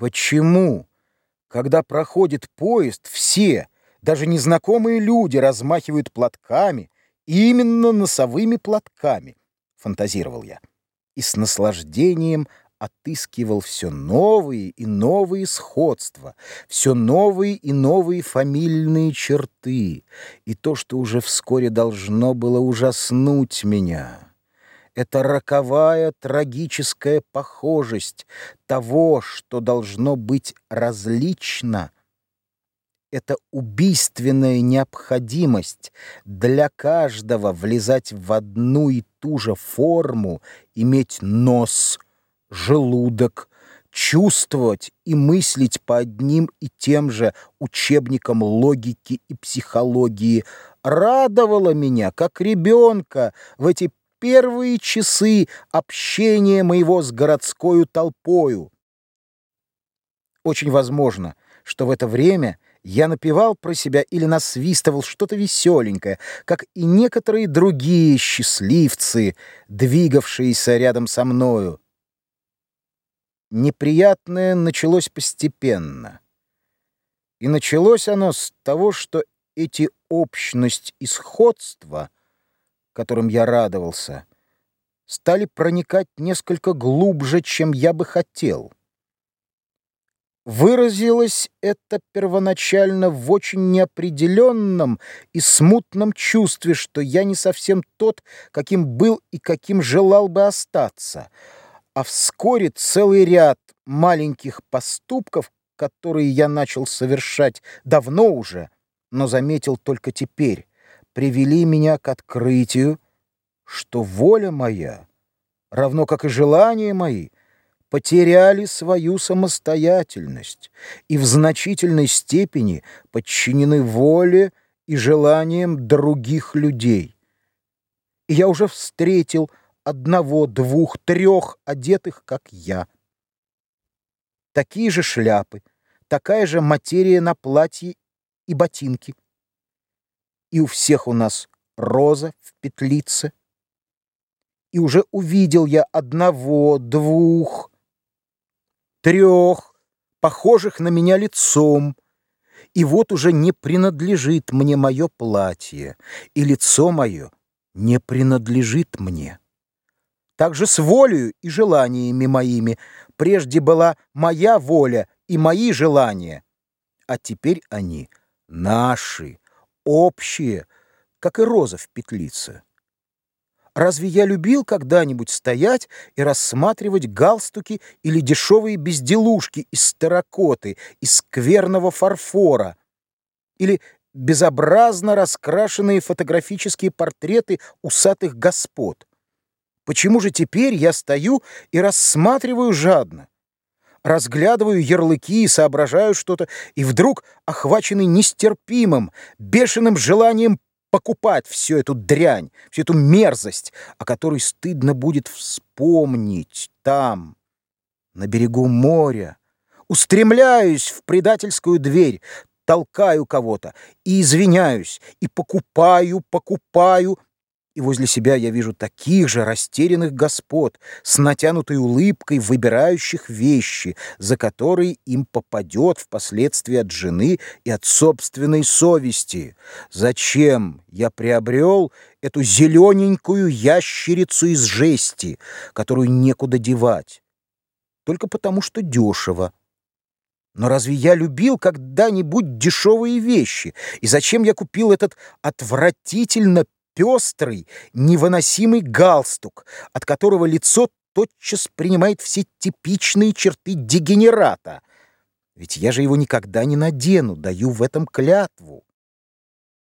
Почему, когда проходит поезд, все, даже незнакомые люди, размахивают платками, именно носовыми платками, фантазировал я, и с наслаждением отыскивал все новые и новые сходства, все новые и новые фамильные черты, и то, что уже вскоре должно было ужаснуть меня это роковая трагическая похожесть того, что должно быть различно, это убийственная необходимость для каждого влезать в одну и ту же форму, иметь нос, желудок, чувствовать и мыслить по одним и тем же учебникам логики и психологии. Радовало меня, как ребенка, в эти первые часы общения моего с городской толпою. Очень возможно, что в это время я напевал про себя или насвистывал что-то веселенькое, как и некоторые другие счастливцы, двигавшиеся рядом со мною. Неприятное началось постепенно. И началось оно с того, что эти общность и сходство — которым я радовался, стали проникать несколько глубже, чем я бы хотел. Выразилось это первоначально в очень неопределенном и смутном чувстве, что я не совсем тот, каким был и каким желал бы остаться, а вскоре целый ряд маленьких поступков, которые я начал совершать давно уже, но заметил только теперь, привели меня к открытию, что воля моя, равно как и желания мои, потеряли свою самостоятельность и в значительной степени подчинены воле и желаниям других людей. И я уже встретил одного, двух, трех одетых, как я. Такие же шляпы, такая же материя на платье и ботинки и у всех у нас роза в петлице. И уже увидел я одного, двух, трех, похожих на меня лицом, и вот уже не принадлежит мне мое платье, и лицо мое не принадлежит мне. Также с волею и желаниями моими прежде была моя воля и мои желания, а теперь они наши, общие, как и роза в петлице. Разве я любил когда-нибудь стоять и рассматривать галстуки или дешевые безделушки из терракоты, из скверного фарфора, или безобразно раскрашенные фотографические портреты усатых господ? Почему же теперь я стою и рассматриваю жадно? Разглядываю ярлыки и соображаю что-то, и вдруг, охваченный нестерпимым, бешеным желанием покупать всю эту дрянь, всю эту мерзость, о которой стыдно будет вспомнить там, на берегу моря, устремляюсь в предательскую дверь, толкаю кого-то и извиняюсь, и покупаю, покупаю, и возле себя я вижу таких же растерянных господ с натянутой улыбкой, выбирающих вещи, за которые им попадет впоследствии от жены и от собственной совести. Зачем я приобрел эту зелененькую ящерицу из жести, которую некуда девать? Только потому, что дешево. Но разве я любил когда-нибудь дешевые вещи? И зачем я купил этот отвратительно пестрый, невыносимый галстук, от которого лицо тотчас принимает все типичные черты дегенерата. Ведь я же его никогда не надену, даю в этом клятву.